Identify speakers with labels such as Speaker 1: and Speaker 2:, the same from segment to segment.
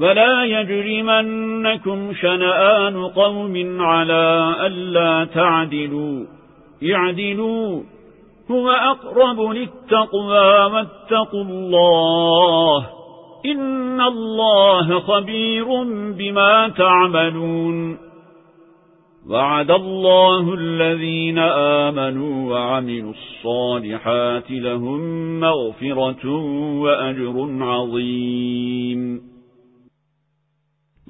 Speaker 1: ولا يجرمنكم شنآن قوم على ألا تعدلوا. اعدلوا. هو أقرب للتقوى واتقوا الله. إن الله خبير بما تعملون. وعد الله الذين آمنوا وعملوا الصالحات لهم مغفرة وأجر عظيم.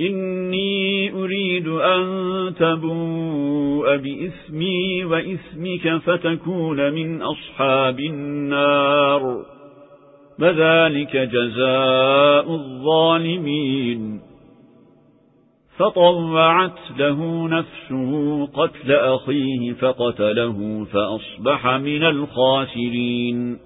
Speaker 1: إني أريد أن تبوء بإثمي وإثمك فتكون من أصحاب النار. وذلك جزاء الظالمين. فطوعت له نفسه قتل أخيه فقتله فأصبح من الخاسرين.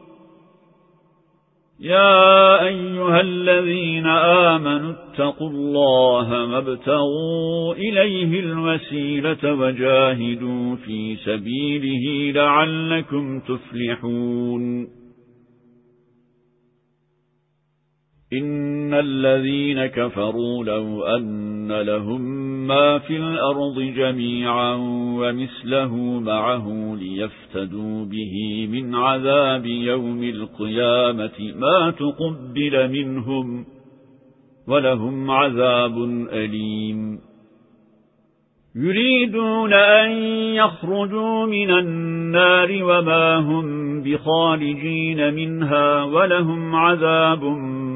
Speaker 1: يا أيها الذين آمنوا اتقوا الله مابتغوا إليه الوسيلة وجاهدوا في سبيله لعلكم تفلحون. إن الذين كفروا لو أن لهم ما في الأرض جميعا ومثله معه ليفتدوا به من عذاب يوم القيامة ما تقبل منهم ولهم عذاب أليم يريدون أن يخرجوا من النار وما هم بخارجين منها ولهم عذاب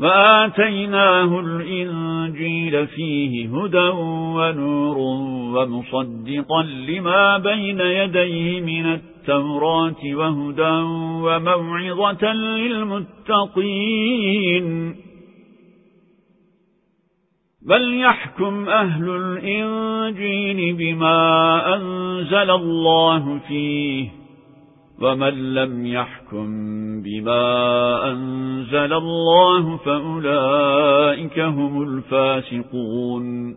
Speaker 1: وآتيناه الإنجيل فيه هدى ونور ومصدقا لما بين يديه من التوراة وهدى وموعظة للمتقين. بل يحكم أهل الإنجيل بما أنزل الله فيه ومن لم يحكم بما أنزل الله فأولئك هم الفاسقون.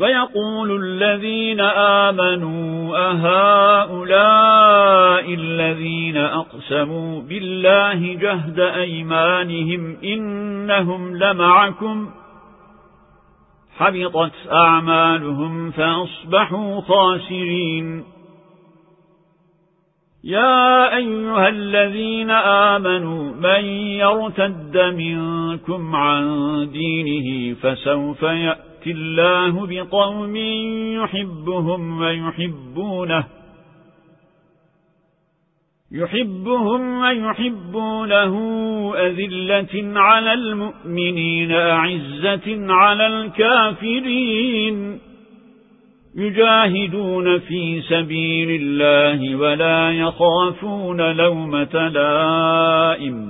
Speaker 1: ويقول الذين آمنوا أهؤلاء الذين أقسموا بالله جهد أيمانهم إنهم لمعكم حبطت أعمالهم فأصبحوا خاسرين. يا أيها الذين آمنوا من يرتد منكم عن دينه فسوف يأتي يأتي الله بقوم يحبهم ويحبونه يحبهم ويحبونه أذلة على المؤمنين أعزة على الكافرين يجاهدون في سبيل الله ولا يخافون لومة لائم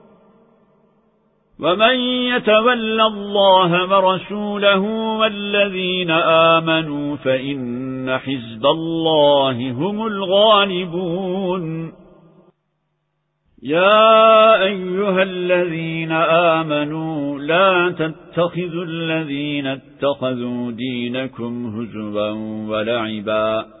Speaker 1: ومن يتولى الله ورسوله والذين آمنوا فإن حزب الله هم الغالبون. يا أيها الذين آمنوا لا تتخذوا الذين اتخذوا دينكم هزوا ولعبا.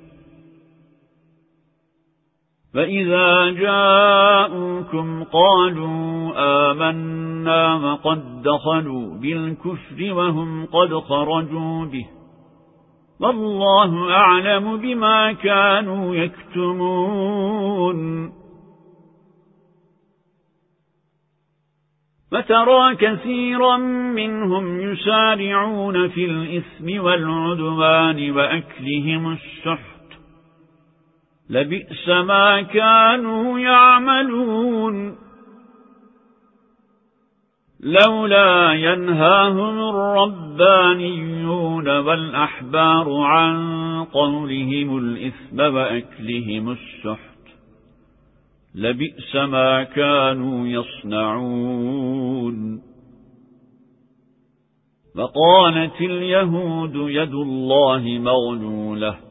Speaker 1: فإذا جاءوكم قالوا آمنا وقد دخلوا بالكفر وهم قد خرجوا به والله أعلم بما كانوا يكتمون فترى كثيرا منهم يسارعون في الإثم والعدوان وأكلهم السحر لبئس ما كانوا يعملون. لولا ينهاهم الربانيون والأحبار عن قولهم الإثم وأكلهم السحت. لبئس ما كانوا يصنعون. وقالت اليهود يد الله مغلولة.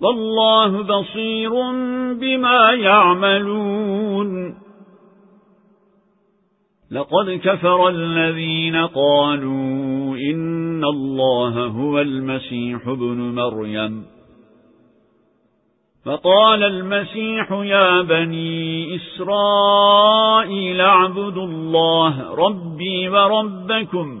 Speaker 1: والله بصير بما يعملون. لقد كفر الذين قالوا إن الله هو المسيح ابن مريم. فقال المسيح يا بني إسرائيل اعبدوا الله ربي وربكم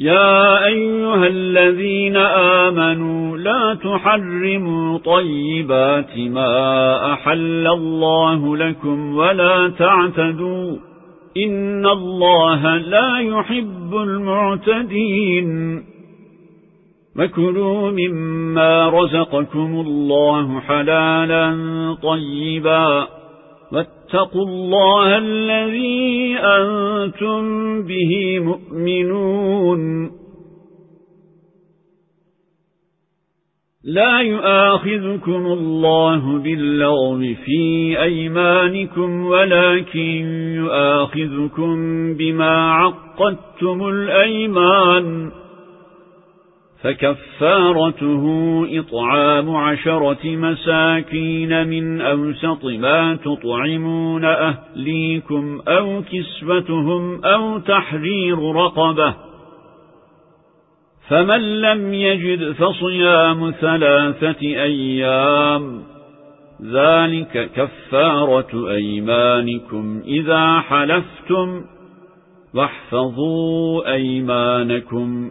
Speaker 1: يا أيها الذين آمنوا لا تحرموا طيبات ما أحل الله لكم ولا تعتدوا إن الله لا يحب المعتدين. وكلوا مما رزقكم الله حلالا طيبا. واتقوا الله الذي أنتم به مؤمنون. لا يؤاخذكم الله باللغم في أيمانكم ولكن يؤاخذكم بما عقدتم الأيمان. فكفارته إطعام عشرة مساكين من أوسط ما تطعمون أهليكم أو كسوتهم أو تحرير رقبة. فمن لم يجد فصيام ثلاثة أيام ذلك كفارة أيمانكم. إذا حلفتم واحفظوا أيمانكم.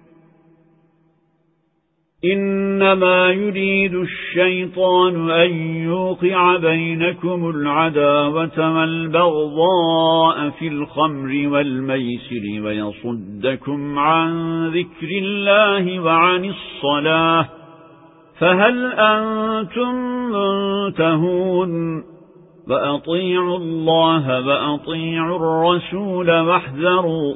Speaker 1: إنما يريد الشيطان أن يوقع بينكم العداوة والبغضاء في الخمر والميسر ويصدكم عن ذكر الله وعن الصلاة فهل أنتم منتهون؟ وأطيعوا الله وأطيعوا الرسول واحذروا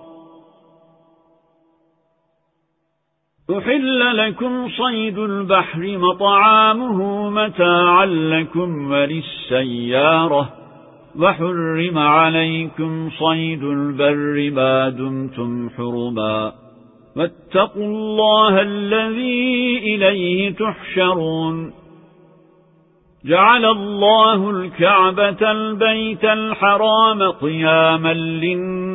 Speaker 1: أحل لكم صيد البحر مطعامه متاعا لكم وللسيارة وحرم عليكم صيد البر ما دمتم حرما واتقوا الله الذي إليه تحشرون جعل الله الكعبة البيت الحرام قياما للناس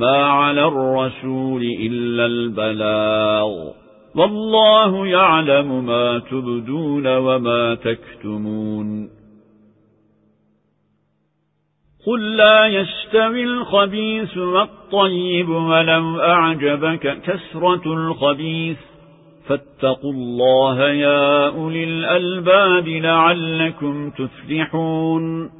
Speaker 1: ما على الرسول إلا البلاغ والله يعلم ما تبدون وما تكتمون قل لا يستوي الخبيث والطيب ولو أعجبك كسرة الخبيث فاتقوا الله يا أولي الألباب لعلكم تفلحون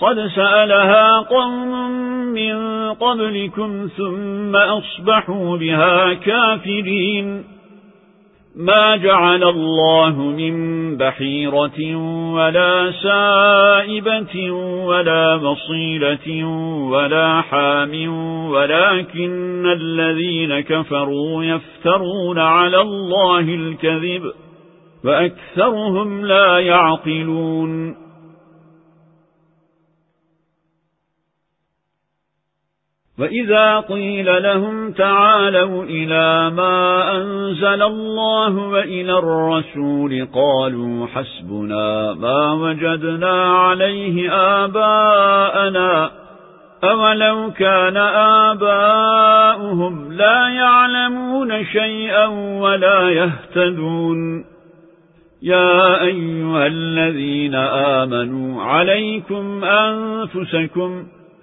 Speaker 1: قد سألها قوم من قبلكم ثم أصبحوا بها كافرين ما جعل الله من بحيرة ولا سائبة ولا مصيلة ولا حام ولكن الذين كفروا يفترون على الله الكذب وأكثرهم لا يعقلون وإذا قيل لهم تعالوا إلى ما أنزل الله وإلى الرسول قالوا حسبنا ما وجدنا عليه آباءنا أولو كان آباؤهم لا يعلمون شيئا ولا يهتدون يا أيها الذين آمنوا عليكم أنفسكم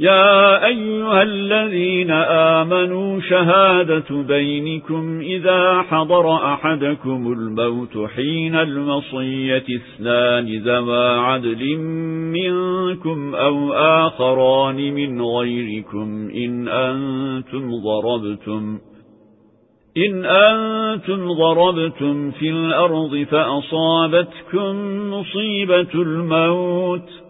Speaker 1: يا أيها الذين آمنوا شهادة بينكم إذا حضر أحدكم الموت حين المصية اثنان ذوى عدل منكم أو آخران من غيركم إن أنتم ضربتم إن أنتم ضربتم في الأرض فأصابتكم مصيبة الموت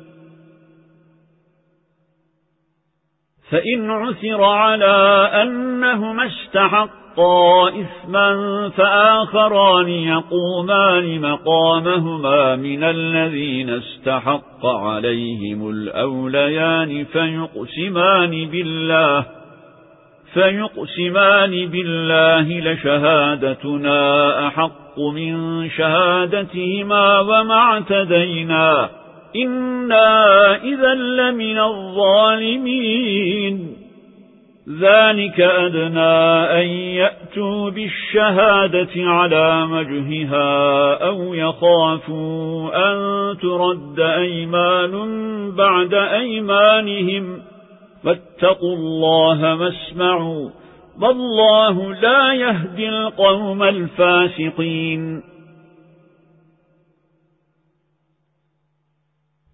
Speaker 1: فإن عثر على أنهما استحقا إثما فآخران يقومان مقامهما من الذين استحق عليهم الأوليان فيقسمان بالله فيقسمان بالله لشهادتنا أحق من شهادتهما وما اعتدينا إنا إذا لمن الظالمين ذلك أدنى أن يأتوا بالشهادة على مجهها أو يخافوا أن ترد أيمان بعد أيمانهم فاتقوا الله ما اسمعوا والله لا يهدي القوم الفاسقين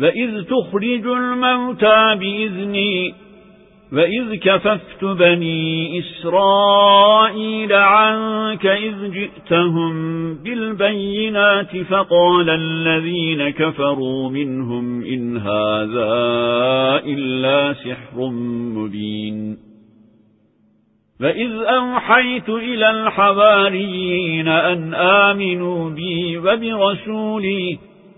Speaker 1: وإذ تخرج الموتى بإذني وإذ كففت بني إسرائيل عنك إذ جئتهم بالبينات فقال الذين كفروا منهم إن هذا إلا سحر مبين فإذ أوحيت إلى الحواريين أن آمنوا بي وبرسولي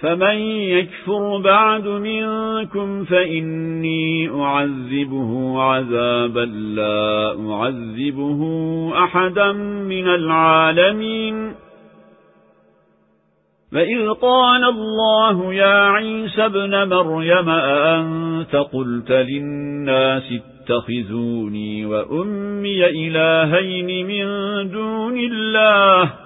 Speaker 1: فمن يكفر بعد منكم فإني أعذبه عذابا لا أعذبه أحدا من العالمين فإذ قال الله يا عيسى ابن مريم أأنت قلت للناس اتخذوني وأمي إلهين من دون الله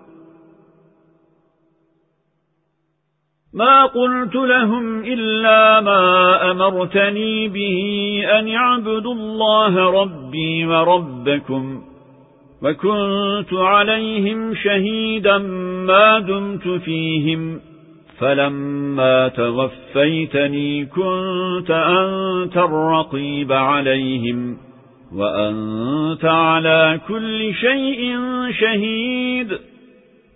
Speaker 1: ما قلت لهم إلا ما أمرتني به أن يعبدوا الله ربي وربكم وكنت عليهم شهيدا ما دمت فيهم فلما توفيتني كنت أنت الرقيب عليهم وأنت على كل شيء شهيد